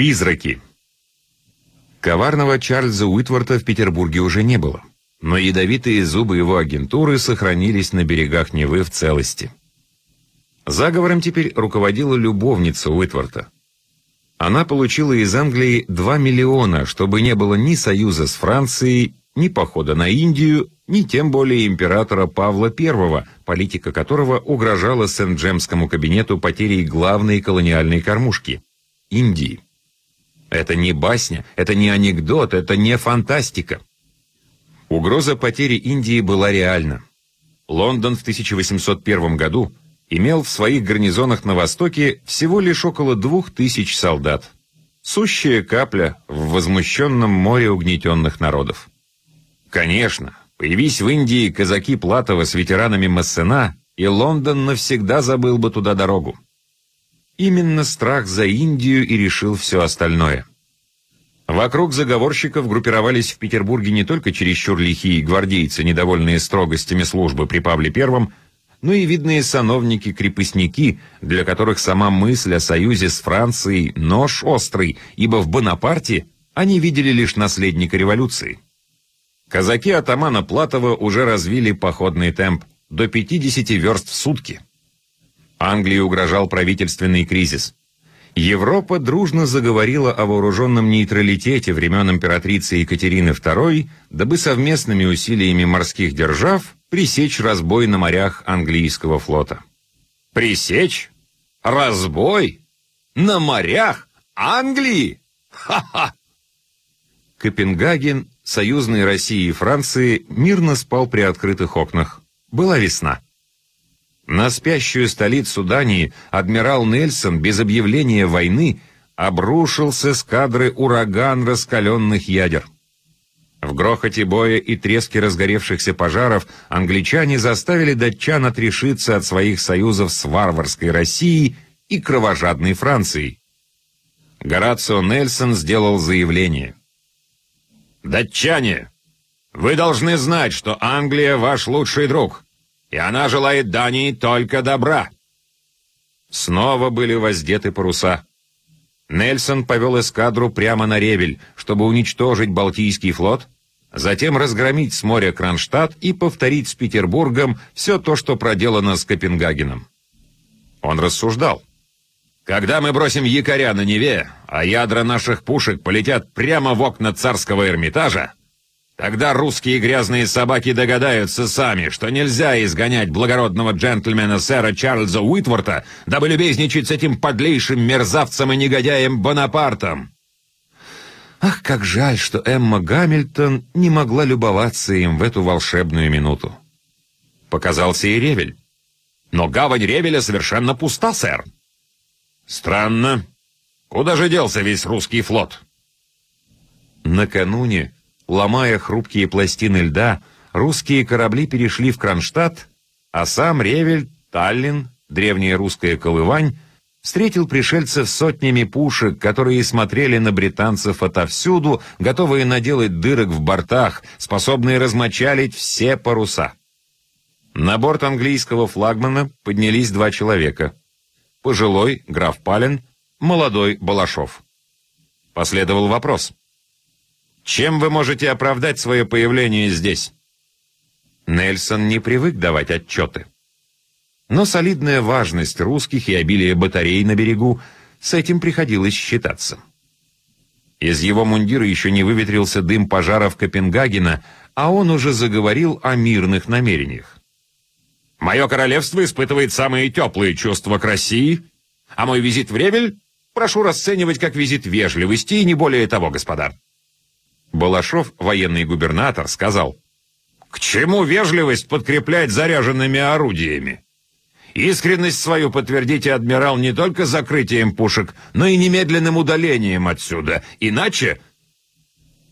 Призраки. Коварного Чарльза Уитворта в Петербурге уже не было, но ядовитые зубы его агентуры сохранились на берегах Невы в целости. Заговором теперь руководила любовница Уитворта. Она получила из Англии 2 миллиона, чтобы не было ни союза с Францией, ни похода на Индию, ни тем более императора Павла I, политика которого угрожала Сент-Джемскому кабинету потерей главной колониальной кормушки – Индии. Это не басня, это не анекдот, это не фантастика. Угроза потери Индии была реальна. Лондон в 1801 году имел в своих гарнизонах на Востоке всего лишь около двух тысяч солдат. Сущая капля в возмущенном море угнетенных народов. Конечно, появись в Индии казаки Платова с ветеранами Массена, и Лондон навсегда забыл бы туда дорогу. Именно страх за Индию и решил все остальное. Вокруг заговорщиков группировались в Петербурге не только чересчур лихие гвардейцы, недовольные строгостями службы при Павле I, но и видные сановники-крепостники, для которых сама мысль о союзе с Францией – нож острый, ибо в Бонапарте они видели лишь наследника революции. Казаки атамана Платова уже развили походный темп до 50 верст в сутки – Англии угрожал правительственный кризис. Европа дружно заговорила о вооруженном нейтралитете времен императрицы Екатерины II, дабы совместными усилиями морских держав пресечь разбой на морях английского флота. Пресечь? Разбой? На морях Англии? Ха-ха! Копенгаген, союзные России и Франции, мирно спал при открытых окнах. Была весна. На спящую столицу Дании адмирал Нельсон без объявления войны обрушился с кадры ураган раскаленных ядер. В грохоте боя и треске разгоревшихся пожаров англичане заставили датчан отрешиться от своих союзов с варварской Россией и кровожадной Францией. Горацио Нельсон сделал заявление. «Датчане, вы должны знать, что Англия ваш лучший друг и она желает Дании только добра». Снова были воздеты паруса. Нельсон повел эскадру прямо на Ревель, чтобы уничтожить Балтийский флот, затем разгромить с моря Кронштадт и повторить с Петербургом все то, что проделано с Копенгагеном. Он рассуждал. «Когда мы бросим якоря на Неве, а ядра наших пушек полетят прямо в окна царского Эрмитажа, Тогда русские грязные собаки догадаются сами, что нельзя изгонять благородного джентльмена сэра Чарльза Уитворта, дабы любезничать с этим подлейшим мерзавцем и негодяем Бонапартом. Ах, как жаль, что Эмма Гамильтон не могла любоваться им в эту волшебную минуту. Показался и Ревель. Но гавань Ревеля совершенно пуста, сэр. Странно. Куда же делся весь русский флот? Накануне Ломая хрупкие пластины льда, русские корабли перешли в Кронштадт, а сам Ревель, Таллин, древняя русская колывань, встретил пришельцев сотнями пушек, которые смотрели на британцев отовсюду, готовые наделать дырок в бортах, способные размочалить все паруса. На борт английского флагмана поднялись два человека. Пожилой, граф Пален, молодой Балашов. Последовал вопрос. Чем вы можете оправдать свое появление здесь?» Нельсон не привык давать отчеты. Но солидная важность русских и обилие батарей на берегу, с этим приходилось считаться. Из его мундира еще не выветрился дым пожаров Копенгагена, а он уже заговорил о мирных намерениях. «Мое королевство испытывает самые теплые чувства к России, а мой визит в Ревель прошу расценивать как визит вежливости и не более того, господа». Балашов, военный губернатор, сказал, «К чему вежливость подкреплять заряженными орудиями? Искренность свою подтвердите, адмирал, не только закрытием пушек, но и немедленным удалением отсюда, иначе...»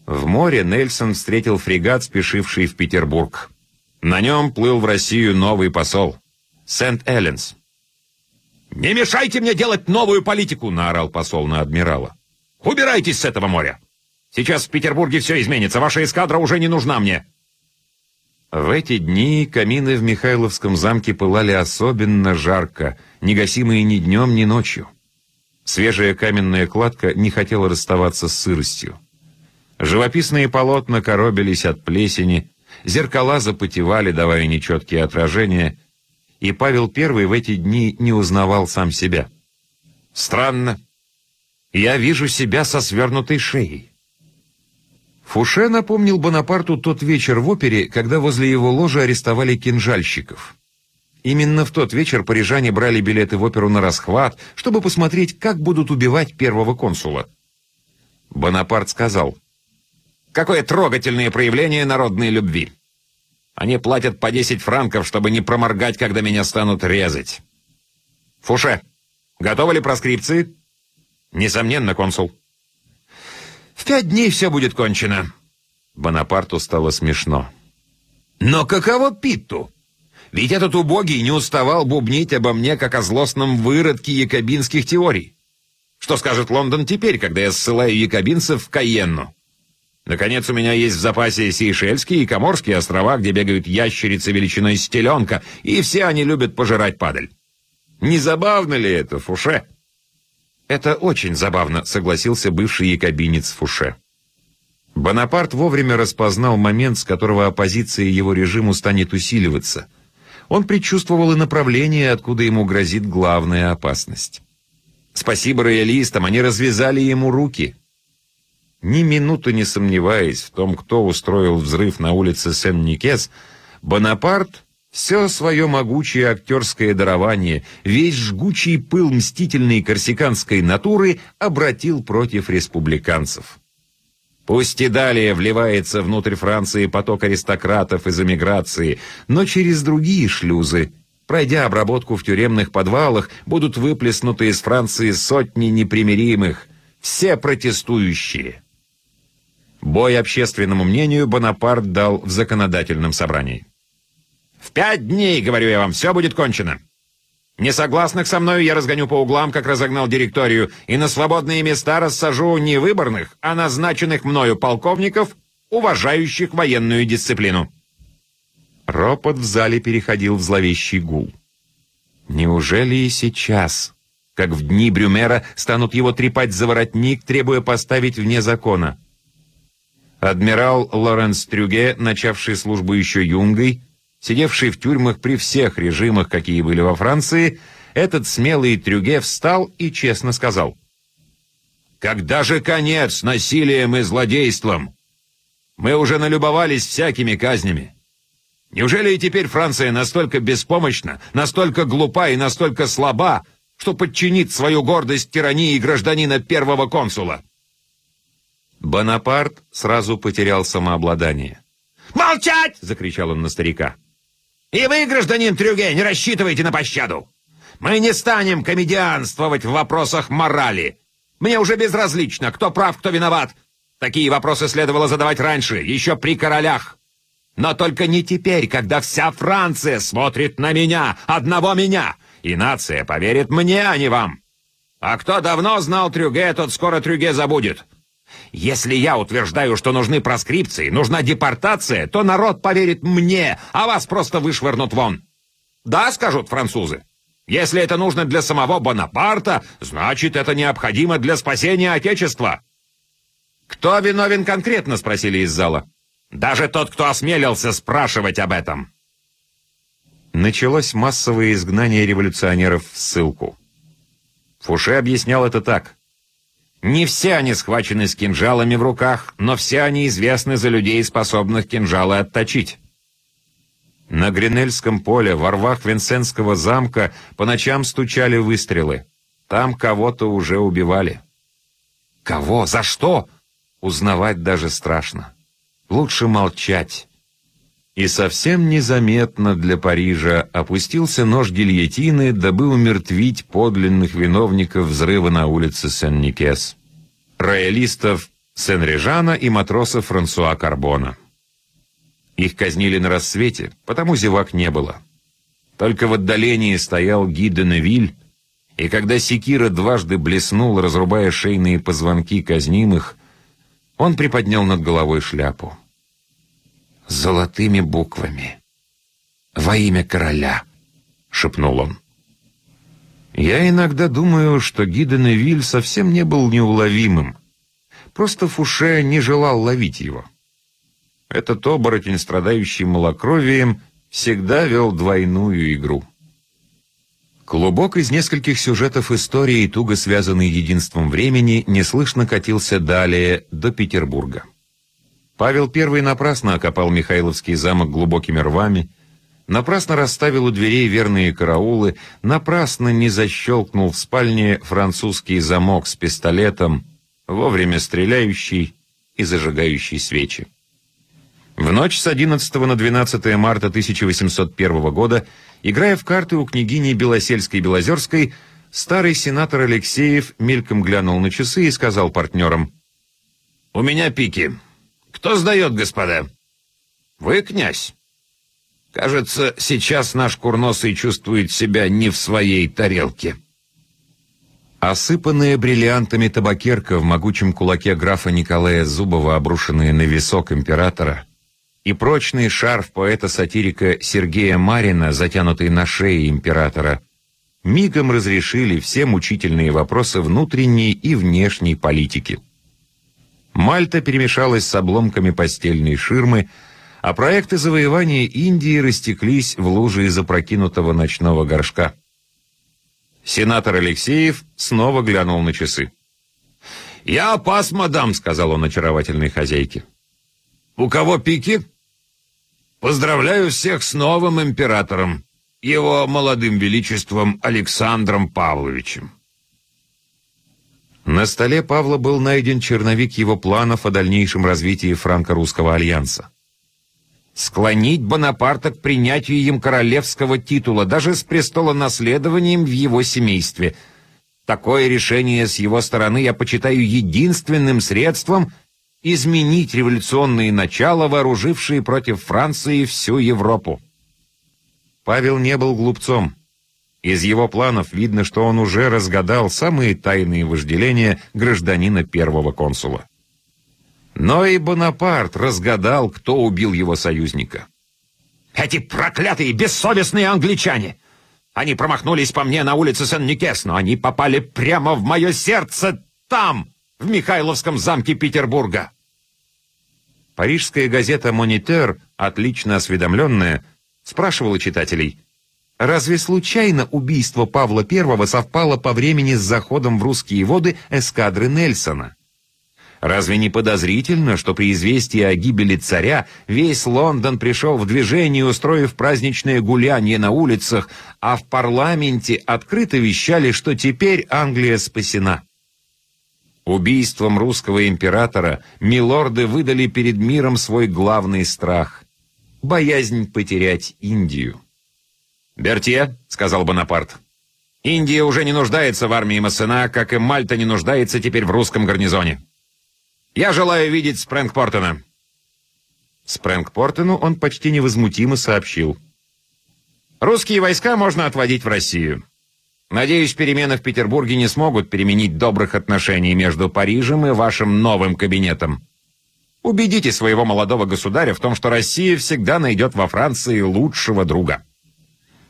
В море Нельсон встретил фрегат, спешивший в Петербург. На нем плыл в Россию новый посол, Сент-Элленс. «Не мешайте мне делать новую политику!» — наорал посол на адмирала. «Убирайтесь с этого моря!» Сейчас в Петербурге все изменится. Ваша эскадра уже не нужна мне». В эти дни камины в Михайловском замке пылали особенно жарко, негасимые ни днем, ни ночью. Свежая каменная кладка не хотела расставаться с сыростью. Живописные полотна коробились от плесени, зеркала запотевали, давая нечеткие отражения, и Павел I в эти дни не узнавал сам себя. «Странно. Я вижу себя со свернутой шеей». Фуше напомнил Бонапарту тот вечер в опере, когда возле его ложи арестовали кинжальщиков. Именно в тот вечер парижане брали билеты в оперу на расхват, чтобы посмотреть, как будут убивать первого консула. Бонапарт сказал, «Какое трогательное проявление народной любви! Они платят по 10 франков, чтобы не проморгать, когда меня станут резать. Фуше, готовы ли проскрипции?» «Несомненно, консул». «В пять дней все будет кончено». Бонапарту стало смешно. «Но каково Питту?» Ведь этот убогий не уставал бубнить обо мне, как о злостном выродке якобинских теорий. Что скажет Лондон теперь, когда я ссылаю якобинцев в Кайенну? Наконец, у меня есть в запасе Сейшельские и Коморские острова, где бегают ящерицы величиной стеленка, и все они любят пожирать падаль. Не забавно ли это, Фуше? Это очень забавно, согласился бывший якобинец Фуше. Бонапарт вовремя распознал момент, с которого оппозиция его режиму станет усиливаться — он предчувствовал и направление, откуда ему грозит главная опасность. Спасибо роялистам, они развязали ему руки. Ни минуты не сомневаясь в том, кто устроил взрыв на улице Сен-Никес, Бонапарт все свое могучее актерское дарование, весь жгучий пыл мстительной корсиканской натуры обратил против республиканцев. Пусть и далее вливается внутрь Франции поток аристократов из эмиграции, но через другие шлюзы, пройдя обработку в тюремных подвалах, будут выплеснуты из Франции сотни непримиримых, все протестующие. Бой общественному мнению Бонапарт дал в законодательном собрании. «В пять дней, говорю я вам, все будет кончено. Несогласных со мною я разгоню по углам, как разогнал директорию, и на свободные места рассажу не выборных, а назначенных мною полковников, уважающих военную дисциплину». Ропот в зале переходил в зловещий гул. Неужели и сейчас, как в дни Брюмера, станут его трепать за воротник, требуя поставить вне закона? Адмирал Лоренс Трюге, начавший службу еще юнгой, Сидевший в тюрьмах при всех режимах, какие были во Франции, этот смелый Трюге встал и честно сказал. «Когда же конец насилием и злодейством? Мы уже налюбовались всякими казнями. Неужели и теперь Франция настолько беспомощна, настолько глупа и настолько слаба, что подчинит свою гордость тирании гражданина первого консула?» Бонапарт сразу потерял самообладание. «Молчать!» — закричал он на старика. И вы, гражданин Трюге, не рассчитывайте на пощаду. Мы не станем комедианствовать в вопросах морали. Мне уже безразлично, кто прав, кто виноват. Такие вопросы следовало задавать раньше, еще при королях. Но только не теперь, когда вся Франция смотрит на меня, одного меня, и нация поверит мне, а не вам. А кто давно знал Трюге, тот скоро Трюге забудет. Если я утверждаю, что нужны проскрипции, нужна депортация, то народ поверит мне, а вас просто вышвырнут вон. Да, скажут французы. Если это нужно для самого Бонапарта, значит, это необходимо для спасения Отечества. «Кто виновен конкретно?» — спросили из зала. «Даже тот, кто осмелился спрашивать об этом». Началось массовое изгнание революционеров в ссылку. Фуше объяснял это так. Не все они схвачены с кинжалами в руках, но все они известны за людей, способных кинжалы отточить. На Гринельском поле, во рвах Винсентского замка, по ночам стучали выстрелы. Там кого-то уже убивали. Кого? За что? Узнавать даже страшно. Лучше молчать. И совсем незаметно для Парижа опустился нож гильотины, дабы умертвить подлинных виновников взрыва на улице Сен-Никес. Роялистов Сен-Режана и матросов Франсуа Карбона. Их казнили на рассвете, потому зевак не было. Только в отдалении стоял Ги де Невиль, и когда секира дважды блеснул, разрубая шейные позвонки казнимых, он приподнял над головой шляпу золотыми буквами. «Во имя короля», — шепнул он. Я иногда думаю, что Гиденевиль совсем не был неуловимым. Просто Фуше не желал ловить его. Этот оборотень, страдающий малокровием, всегда вел двойную игру. Клубок из нескольких сюжетов истории, туго связанный единством времени, неслышно катился далее, до Петербурга. Павел I напрасно окопал Михайловский замок глубокими рвами, напрасно расставил у дверей верные караулы, напрасно не защелкнул в спальне французский замок с пистолетом, вовремя стреляющий и зажигающий свечи. В ночь с 11 на 12 марта 1801 года, играя в карты у княгини Белосельской-Белозерской, старый сенатор Алексеев мельком глянул на часы и сказал партнерам, «У меня пики. Кто сдает, господа?» «Вы, князь?» «Кажется, сейчас наш курносый чувствует себя не в своей тарелке». Осыпанная бриллиантами табакерка в могучем кулаке графа Николая Зубова, обрушенная на висок императора, и прочный шарф поэта-сатирика Сергея Марина, затянутый на шее императора, мигом разрешили все мучительные вопросы внутренней и внешней политики. Мальта перемешалась с обломками постельной ширмы, а проекты завоевания Индии растеклись в луже из опрокинутого ночного горшка. Сенатор Алексеев снова глянул на часы. «Я пас, мадам», — сказал он очаровательной хозяйке. «У кого пики?» Поздравляю всех с новым императором, его молодым величеством Александром Павловичем. На столе Павла был найден черновик его планов о дальнейшем развитии франко-русского альянса. Склонить Бонапарта к принятию им королевского титула, даже с престолонаследованием в его семействе. Такое решение с его стороны я почитаю единственным средством, изменить революционные начала, вооружившие против Франции всю Европу. Павел не был глупцом. Из его планов видно, что он уже разгадал самые тайные вожделения гражданина первого консула. Но и Бонапарт разгадал, кто убил его союзника. «Эти проклятые, бессовестные англичане! Они промахнулись по мне на улице Сен-Никес, но они попали прямо в мое сердце там!» в Михайловском замке Петербурга. Парижская газета «Монитер», отлично осведомленная, спрашивала читателей, разве случайно убийство Павла I совпало по времени с заходом в русские воды эскадры Нельсона? Разве не подозрительно, что при известии о гибели царя весь Лондон пришел в движение, устроив праздничное гуляние на улицах, а в парламенте открыто вещали, что теперь Англия спасена? Убийством русского императора милорды выдали перед миром свой главный страх — боязнь потерять Индию. «Бертье», — сказал Бонапарт, — «Индия уже не нуждается в армии Массена, как и Мальта не нуждается теперь в русском гарнизоне. Я желаю видеть Спрэнгпортена». Спрэнгпортену он почти невозмутимо сообщил. «Русские войска можно отводить в Россию. Надеюсь, перемены в Петербурге не смогут переменить добрых отношений между Парижем и вашим новым кабинетом. Убедите своего молодого государя в том, что Россия всегда найдет во Франции лучшего друга.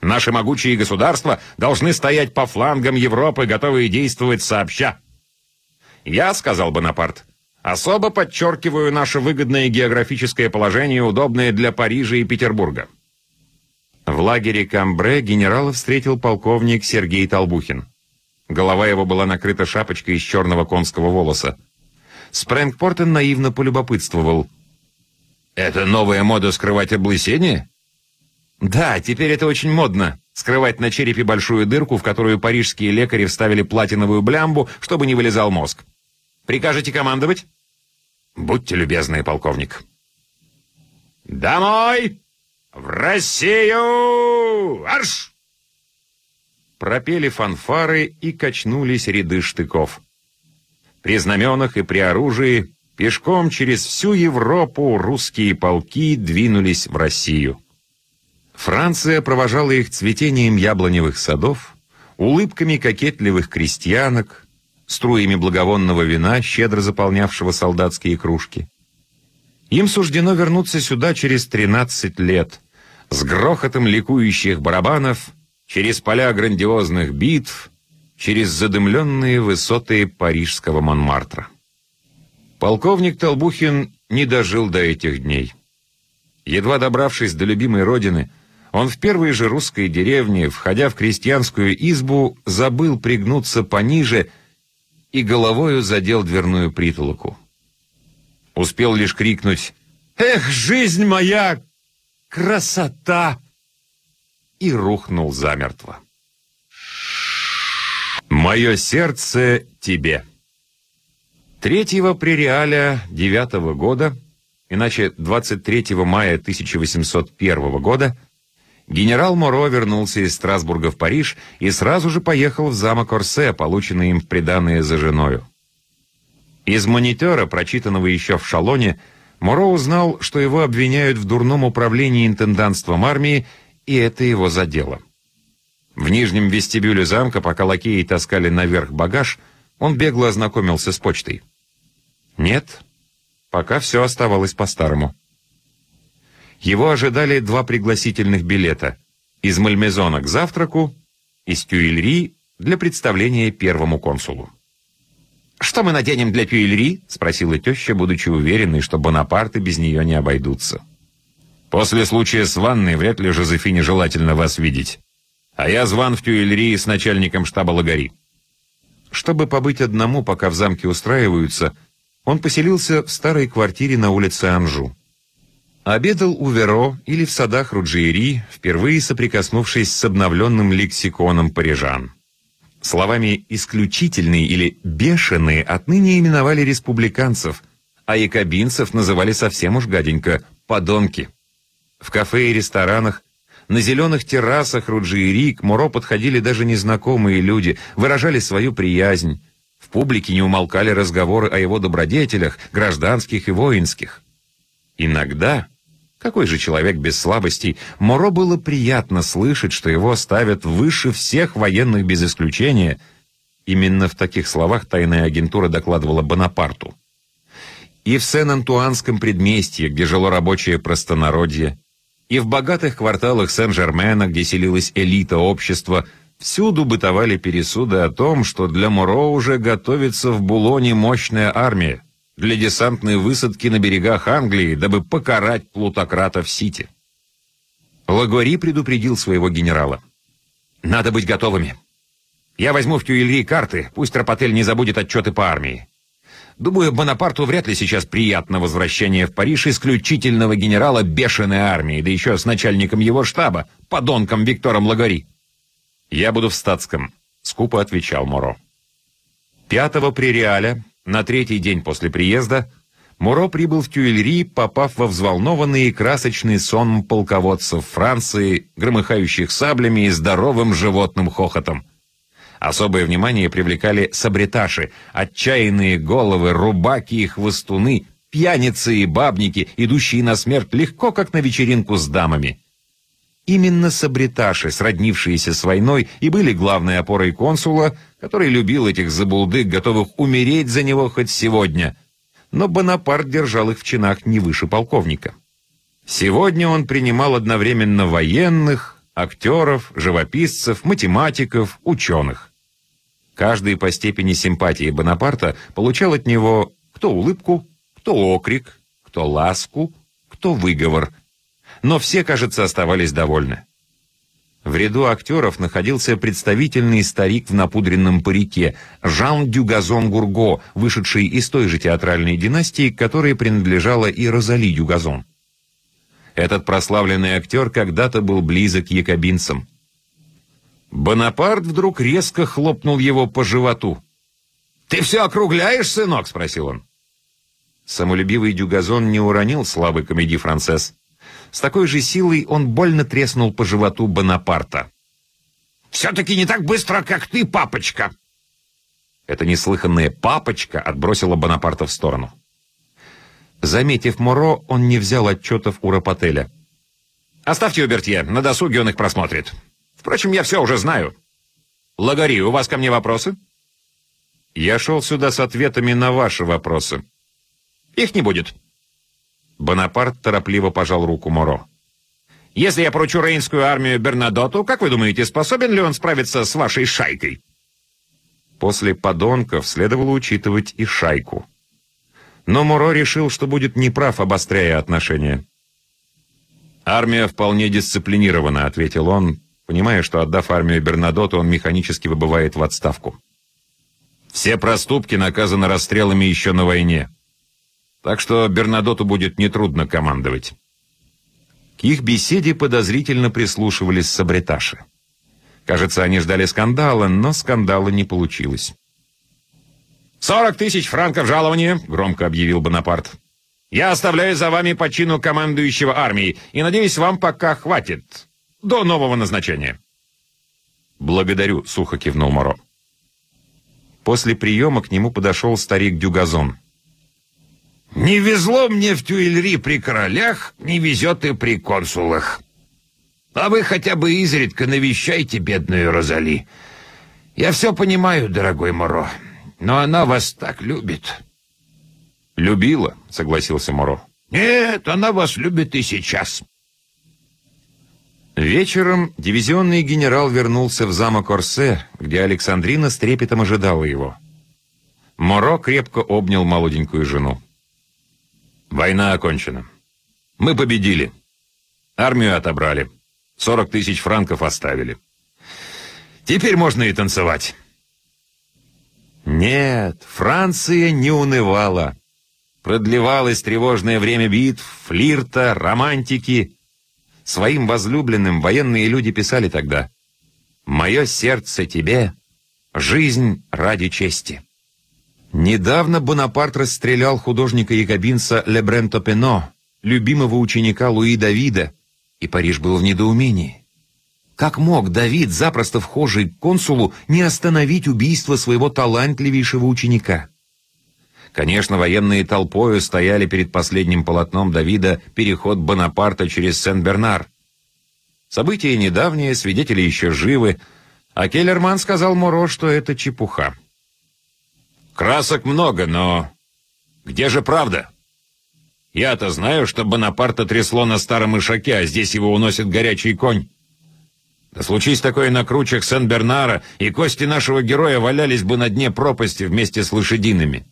Наши могучие государства должны стоять по флангам Европы, готовые действовать сообща. Я, сказал Бонапарт, особо подчеркиваю наше выгодное географическое положение, удобное для Парижа и Петербурга. В лагере Камбре генерала встретил полковник Сергей Толбухин. Голова его была накрыта шапочкой из черного конского волоса. Спрэнгпортен наивно полюбопытствовал. «Это новая мода скрывать облысение?» «Да, теперь это очень модно. Скрывать на черепе большую дырку, в которую парижские лекари вставили платиновую блямбу, чтобы не вылезал мозг. Прикажете командовать?» «Будьте любезны, полковник». «Домой!» «В Россию! Арш!» Пропели фанфары и качнулись ряды штыков. При знаменах и при оружии пешком через всю Европу русские полки двинулись в Россию. Франция провожала их цветением яблоневых садов, улыбками кокетливых крестьянок, струями благовонного вина, щедро заполнявшего солдатские кружки. Им суждено вернуться сюда через 13 лет — с грохотом ликующих барабанов, через поля грандиозных битв, через задымленные высоты парижского Монмартра. Полковник Толбухин не дожил до этих дней. Едва добравшись до любимой родины, он в первой же русской деревне, входя в крестьянскую избу, забыл пригнуться пониже и головою задел дверную притолоку. Успел лишь крикнуть «Эх, жизнь моя! Красота!» и рухнул замертво. «Мое сердце тебе». Третьего прериаля девятого года, иначе 23 мая 1801 года, генерал Моро вернулся из Страсбурга в Париж и сразу же поехал в замок Орсе, полученный им в приданное за женою. Из монитора, прочитанного еще в Шалоне, Моро узнал, что его обвиняют в дурном управлении интендантством армии, и это его задело. В нижнем вестибюле замка, пока лакеи таскали наверх багаж, он бегло ознакомился с почтой. Нет, пока все оставалось по-старому. Его ожидали два пригласительных билета из Мальмезона к завтраку, из Тюильри для представления первому консулу. «Что мы наденем для Тюильри?» — спросила теща, будучи уверенной, что Бонапарты без нее не обойдутся. «После случая с ванной вряд ли Жозефине желательно вас видеть. А я зван в Тюильри с начальником штаба Лагари». Чтобы побыть одному, пока в замке устраиваются, он поселился в старой квартире на улице Анжу. Обедал у Веро или в садах Руджиери, впервые соприкоснувшись с обновленным лексиконом парижан. Словами «исключительные» или «бешеные» отныне именовали республиканцев, а якобинцев называли совсем уж гаденько «подонки». В кафе и ресторанах, на зеленых террасах Руджиери к Муро подходили даже незнакомые люди, выражали свою приязнь, в публике не умолкали разговоры о его добродетелях, гражданских и воинских. Иногда, какой же человек без слабостей, Моро было приятно слышать, что его ставят выше всех военных без исключения. Именно в таких словах тайная агентура докладывала Бонапарту. И в Сен-Антуанском предместье, где жило рабочее простонародье, и в богатых кварталах Сен-Жермена, где селилась элита общества – Всюду бытовали пересуды о том, что для Моро уже готовится в Булоне мощная армия для десантной высадки на берегах Англии, дабы покарать плутократа в Сити. Лагори предупредил своего генерала. «Надо быть готовыми. Я возьму в Тюильри карты, пусть Рапотель не забудет отчеты по армии. Думаю, Бонапарту вряд ли сейчас приятно возвращение в Париж исключительного генерала бешеной армии, да еще с начальником его штаба, подонком Виктором Лагори. «Я буду в статском», — скупо отвечал Моро. Пятого прериаля, на третий день после приезда, Моро прибыл в Тюильри, попав во взволнованный и красочный сон полководцев Франции, громыхающих саблями и здоровым животным хохотом. Особое внимание привлекали сабреташи, отчаянные головы, рубаки и хвостуны, пьяницы и бабники, идущие на смерть легко, как на вечеринку с дамами. Именно сабриташи, сроднившиеся с войной, и были главной опорой консула, который любил этих забулдык, готовых умереть за него хоть сегодня. Но Бонапарт держал их в чинах не выше полковника. Сегодня он принимал одновременно военных, актеров, живописцев, математиков, ученых. Каждый по степени симпатии Бонапарта получал от него кто улыбку, кто окрик, кто ласку, кто выговор – но все, кажется, оставались довольны. В ряду актеров находился представительный старик в напудренном парике Жан Дюгазон Гурго, вышедший из той же театральной династии, которой принадлежала и Розали Дюгазон. Этот прославленный актер когда-то был близок к якобинцам. Бонапарт вдруг резко хлопнул его по животу. «Ты все округляешь, сынок?» — спросил он. Самолюбивый Дюгазон не уронил слабый комедий францесс. С такой же силой он больно треснул по животу Бонапарта. «Все-таки не так быстро, как ты, папочка!» Эта неслыханная «папочка» отбросила Бонапарта в сторону. Заметив Моро, он не взял отчетов у Рапотеля. «Оставьте Убертье, на досуге он их просмотрит. Впрочем, я все уже знаю. Лагари, у вас ко мне вопросы?» «Я шел сюда с ответами на ваши вопросы». «Их не будет. Бонапарт торопливо пожал руку Моро. «Если я поручу рейнскую армию Бернадоту, как вы думаете, способен ли он справиться с вашей шайкой?» После подонков следовало учитывать и шайку. Но Муро решил, что будет неправ, обостряя отношения. «Армия вполне дисциплинирована», — ответил он, понимая, что, отдав армию Бернадоту, он механически выбывает в отставку. «Все проступки наказаны расстрелами еще на войне. Так что Бернадоту будет нетрудно командовать». К их беседе подозрительно прислушивались сабреташи. Кажется, они ждали скандала, но скандала не получилось. «Сорок тысяч франков жалования», — громко объявил Бонапарт. «Я оставляю за вами по чину командующего армией, и, надеюсь, вам пока хватит. До нового назначения». «Благодарю», — сухо кивнул Моро. После приема к нему подошел старик Дюгазон. «Не везло мне в Тюильри при королях, не везет и при консулах. А вы хотя бы изредка навещайте бедную Розали. Я все понимаю, дорогой Моро, но она вас так любит». «Любила», — согласился Моро. «Нет, она вас любит и сейчас». Вечером дивизионный генерал вернулся в замок Орсе, где Александрина с трепетом ожидала его. Моро крепко обнял молоденькую жену. «Война окончена. Мы победили. Армию отобрали. Сорок тысяч франков оставили. Теперь можно и танцевать». Нет, Франция не унывала. Продлевалось тревожное время битв, флирта, романтики. Своим возлюбленным военные люди писали тогда «Мое сердце тебе, жизнь ради чести». Недавно Бонапарт расстрелял художника-якобинца Лебренто Пено, любимого ученика Луи Давида, и Париж был в недоумении. Как мог Давид, запросто вхожий к консулу, не остановить убийство своего талантливейшего ученика? Конечно, военные толпою стояли перед последним полотном Давида «Переход Бонапарта через Сен-Бернар». События недавние, свидетели еще живы, а Келлерман сказал Моро, что это чепуха. «Красок много, но где же правда? Я-то знаю, что Бонапарта трясло на старом ишаке, а здесь его уносит горячий конь. Да случись такое на кручах Сен-Бернара, и кости нашего героя валялись бы на дне пропасти вместе с лошадиными».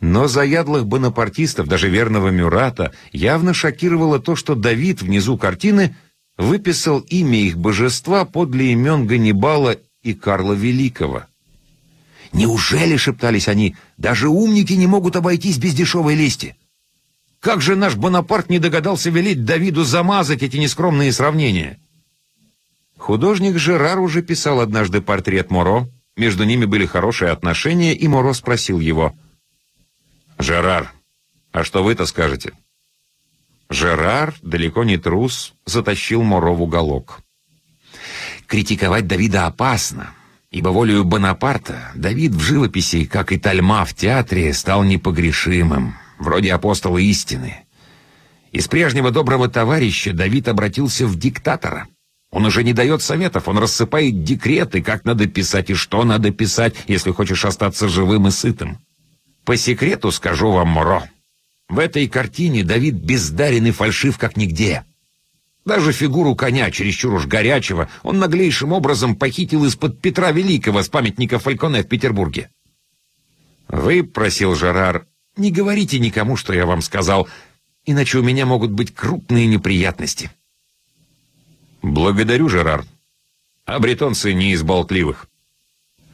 Но заядлых бонапартистов, даже верного Мюрата, явно шокировало то, что Давид внизу картины выписал имя их божества подле имен Ганнибала и Карла Великого. «Неужели, — шептались они, — даже умники не могут обойтись без дешевой лести? Как же наш Бонапарт не догадался велеть Давиду замазать эти нескромные сравнения?» Художник Жерар уже писал однажды портрет Моро, между ними были хорошие отношения, и Моро спросил его — «Жерар, а что вы-то скажете?» Жерар, далеко не трус, затащил Моро в уголок. Критиковать Давида опасно, ибо волею Бонапарта Давид в живописи, как и Тальма в театре, стал непогрешимым, вроде апостола истины. Из прежнего доброго товарища Давид обратился в диктатора. Он уже не дает советов, он рассыпает декреты, как надо писать и что надо писать, если хочешь остаться живым и сытым. По секрету скажу вам, Моро, в этой картине Давид бездарен и фальшив как нигде. Даже фигуру коня, чересчур уж горячего, он наглейшим образом похитил из-под Петра Великого с памятника Фальконе в Петербурге. «Вы, — просил Жерар, — не говорите никому, что я вам сказал, иначе у меня могут быть крупные неприятности». «Благодарю, Жерар. А бретонцы не из болтливых.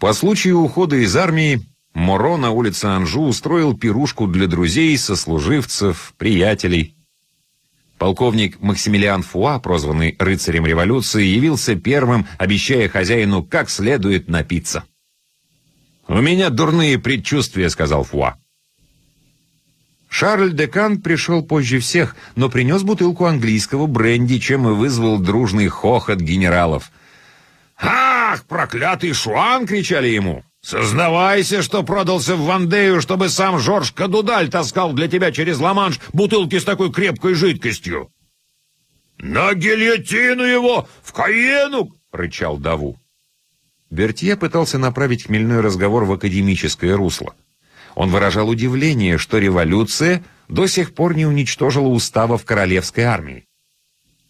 По случаю ухода из армии Моро на улице Анжу устроил пирушку для друзей, сослуживцев, приятелей. Полковник Максимилиан Фуа, прозванный рыцарем революции, явился первым, обещая хозяину как следует напиться. «У меня дурные предчувствия», — сказал Фуа. Шарль де Кан пришел позже всех, но принес бутылку английского бренди, чем и вызвал дружный хохот генералов. «Ах, проклятый Шуан!» — кричали ему. «Сознавайся, что продался в Вандею, чтобы сам Жорж Кадудаль таскал для тебя через Ла-Манш бутылки с такой крепкой жидкостью!» «На гильотину его! В Каену!» — рычал Даву. Бертье пытался направить хмельной разговор в академическое русло. Он выражал удивление, что революция до сих пор не уничтожила уставов королевской армии.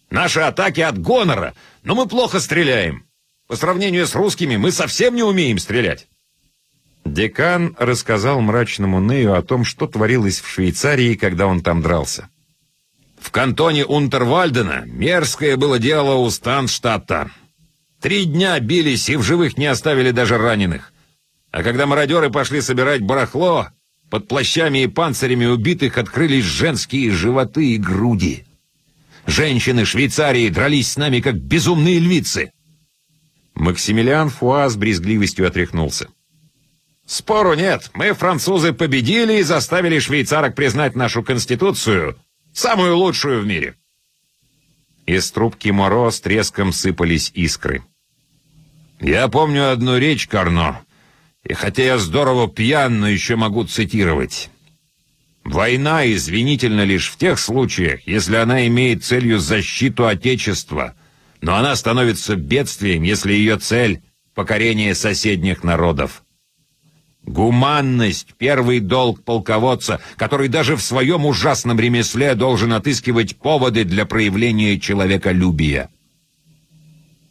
«Наши атаки от гонора, но мы плохо стреляем. По сравнению с русскими мы совсем не умеем стрелять. Декан рассказал мрачному Нею о том, что творилось в Швейцарии, когда он там дрался. В кантоне Унтервальдена мерзкое было дело у Станштадта. Три дня бились и в живых не оставили даже раненых. А когда мародеры пошли собирать барахло, под плащами и панцирями убитых открылись женские животы и груди. Женщины Швейцарии дрались с нами, как безумные львицы. Максимилиан Фуа с брезгливостью отряхнулся. «Спору нет. Мы, французы, победили и заставили швейцарок признать нашу конституцию, самую лучшую в мире». Из трубки Моро с треском сыпались искры. «Я помню одну речь, Карно, и хотя я здорово пьян, но еще могу цитировать. Война извинительна лишь в тех случаях, если она имеет целью защиту Отечества, но она становится бедствием, если ее цель — покорение соседних народов. Гуманность — первый долг полководца, который даже в своем ужасном ремесле должен отыскивать поводы для проявления человеколюбия.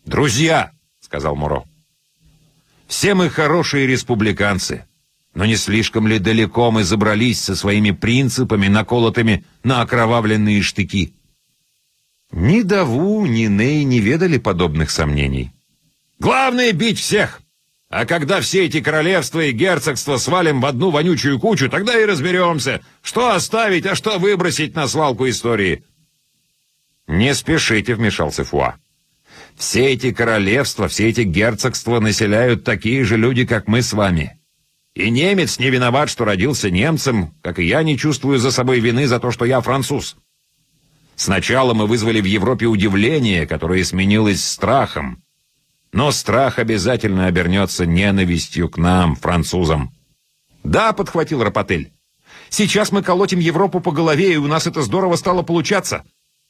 «Друзья!» — сказал Муро. «Все мы хорошие республиканцы». Но не слишком ли далеко мы забрались со своими принципами, наколотыми на окровавленные штыки? Ни Даву, ни Ней не ведали подобных сомнений. Главное — бить всех! А когда все эти королевства и герцогства свалим в одну вонючую кучу, тогда и разберемся, что оставить, а что выбросить на свалку истории. «Не спешите», — вмешался Фуа. «Все эти королевства, все эти герцогства населяют такие же люди, как мы с вами. И немец не виноват, что родился немцем, как и я не чувствую за собой вины за то, что я француз. Сначала мы вызвали в Европе удивление, которое сменилось страхом. Но страх обязательно обернется ненавистью к нам, французам. «Да», — подхватил Рапотель. «Сейчас мы колотим Европу по голове, и у нас это здорово стало получаться.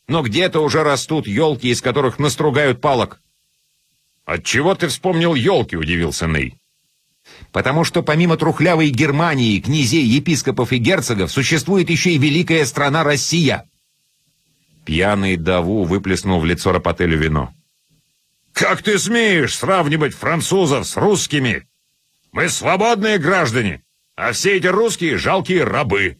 Но где-то уже растут елки, из которых настругают палок». «Отчего ты вспомнил елки?» — удивился Ней. Потому что помимо трухлявой Германии, князей, епископов и герцогов, существует еще и великая страна Россия. Пьяный Даву выплеснул в лицо Рапотелю вино. «Как ты смеешь сравнивать французов с русскими? Мы свободные граждане, а все эти русские — жалкие рабы».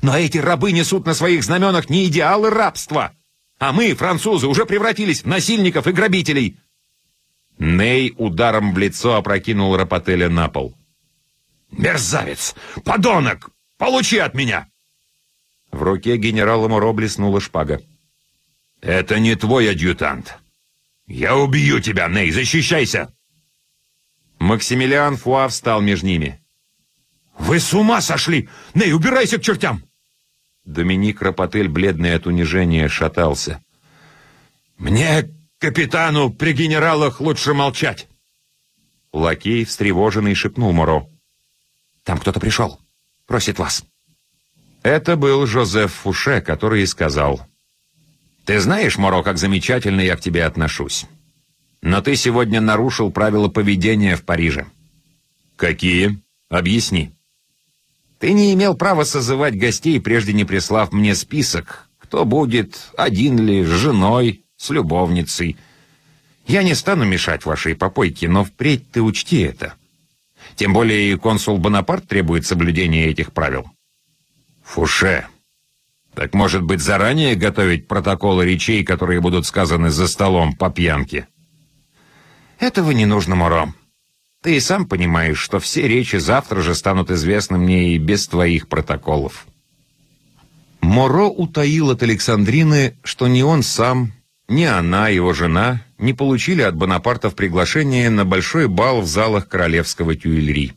«Но эти рабы несут на своих знаменах не идеалы рабства, а мы, французы, уже превратились в насильников и грабителей. Ней ударом в лицо опрокинул Рапотеля на пол. «Мерзавец! Подонок! Получи от меня!» В руке генерала Муро блеснула шпага. «Это не твой адъютант. Я убью тебя, Ней, защищайся!» Максимилиан Фуа встал между ними. «Вы с ума сошли! Ней, убирайся к чертям!» Доминик Рапотель, бледный от унижения, шатался. «Мне Капитану при генералах лучше молчать. Лакей, встревоженный, шепнул Моро. «Там кто-то пришел. Просит вас». Это был Жозеф Фуше, который и сказал. «Ты знаешь, Моро, как замечательно я к тебе отношусь. Но ты сегодня нарушил правила поведения в Париже». «Какие? Объясни». «Ты не имел права созывать гостей, прежде не прислав мне список, кто будет, один ли, с женой, с любовницей. Я не стану мешать вашей попойке, но впредь ты учти это. Тем более и консул Бонапарт требует соблюдения этих правил. Фуше. Так может быть заранее готовить протоколы речей, которые будут сказаны за столом по пьянке? Этого не нужно, Моро. Ты и сам понимаешь, что все речи завтра же станут известны мне и без твоих протоколов. Моро утаил от Александрины, что ни он сам, ни она, его жена не получили от Бонапартов приглашение на большой бал в залах королевского тюильри.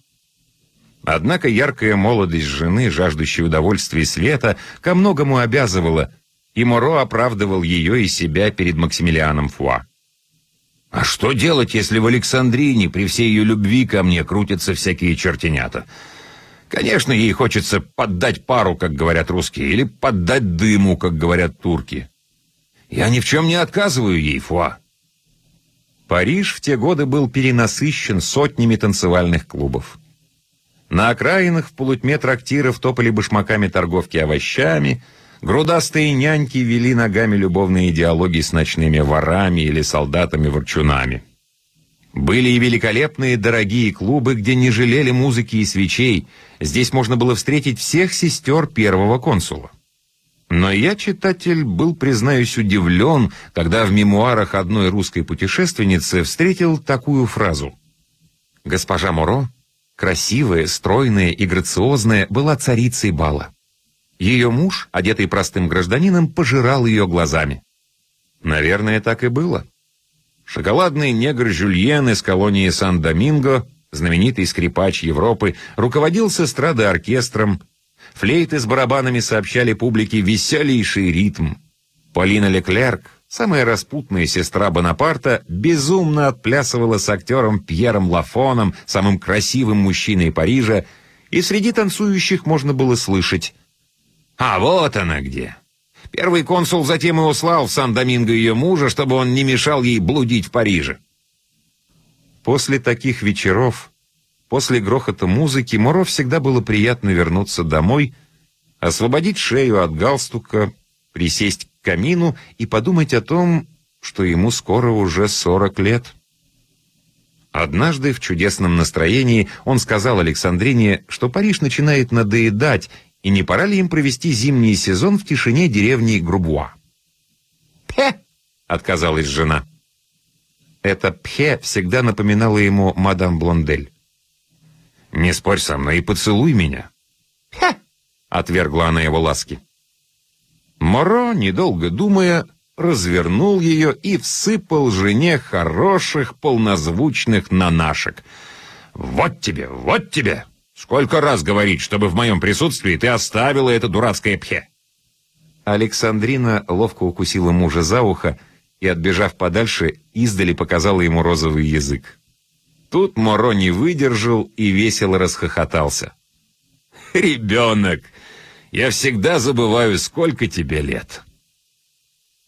Однако яркая молодость жены, жаждущей удовольствия и света, ко многому обязывала, и Моро оправдывал ее и себя перед Максимилианом Фуа. «А что делать, если в Александрине при всей ее любви ко мне крутятся всякие чертенята? Конечно, ей хочется поддать пару, как говорят русские, или поддать дыму, как говорят турки. Я ни в чем не отказываю ей, Фуа. Париж в те годы был перенасыщен сотнями танцевальных клубов. На окраинах в полутьме трактиров топали башмаками торговки овощами, грудастые няньки вели ногами любовные диалоги с ночными ворами или солдатами-ворчунами. Были и великолепные дорогие клубы, где не жалели музыки и свечей. Здесь можно было встретить всех сестер первого консула. Но я, читатель, был, признаюсь, удивлен, когда в мемуарах одной русской путешественницы встретил такую фразу. Госпожа Моро, красивая, стройная и грациозная, была царицей бала. Ее муж, одетый простым гражданином, пожирал ее глазами. Наверное, так и было. Шоколадный негр Жюльен из колонии Сан-Доминго, знаменитый скрипач Европы, руководил с эстрады оркестром. Флейты с барабанами сообщали публике веселейший ритм. Полина Леклерк, самая распутная сестра Бонапарта, безумно отплясывала с актером Пьером Лафоном, самым красивым мужчиной Парижа, и среди танцующих можно было слышать «А вот она где!» Первый консул затем и услал в Сан-Доминго ее мужа, чтобы он не мешал ей блудить в Париже. После таких вечеров, после грохота музыки, Моро всегда было приятно вернуться домой, освободить шею от галстука, присесть камину и подумать о том, что ему скоро уже сорок лет. Однажды в чудесном настроении он сказал Александрине, что Париж начинает надоедать, и не пора ли им провести зимний сезон в тишине деревни Грубуа? «Пхе!» — отказалась жена. Это «пхе» всегда напоминало ему мадам Блондель. «Не спорь со мной и поцелуй меня». «Пхе!» — отвергла она его ласки. Моро, недолго думая, развернул ее и всыпал жене хороших полнозвучных нанашек. «Вот тебе, вот тебе!» Сколько раз говорить, чтобы в моем присутствии ты оставила это дурацкое пхе?» Александрина ловко укусила мужа за ухо и, отбежав подальше, издали показала ему розовый язык. Тут Моро не выдержал и весело расхохотался. «Ребенок! Я всегда забываю, сколько тебе лет!»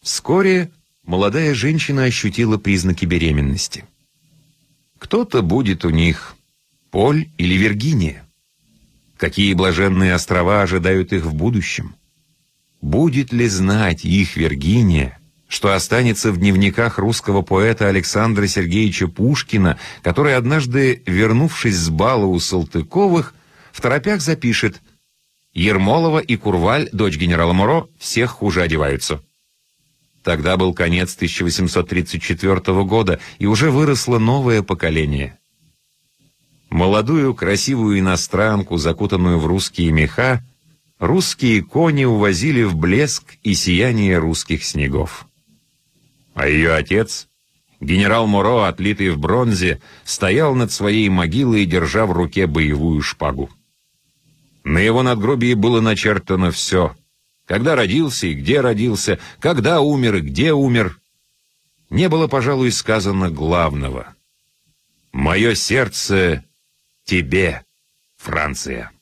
Вскоре молодая женщина ощутила признаки беременности. Кто-то будет у них Поль или Виргиния? Какие блаженные острова ожидают их в будущем? Будет ли знать их Виргиния, что останется в дневниках русского поэта Александра Сергеевича Пушкина, который однажды, вернувшись с бала у Салтыковых, в торопях запишет «Ермолова и Курваль, дочь генерала Моро, всех хуже одеваются». Тогда был конец 1834 года, и уже выросло новое поколение. Молодую красивую иностранку, закутанную в русские меха, русские кони увозили в блеск и сияние русских снегов. А ее отец, генерал Муро, отлитый в бронзе, стоял над своей могилой, держа в руке боевую шпагу. На его надгробии было начертано все. Когда родился и где родился, когда умер и где умер. Не было, пожалуй, сказано главного. «Мое сердце тебе, Франция.